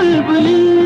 बुलबुली।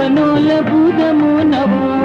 గగనోల భూతము నవో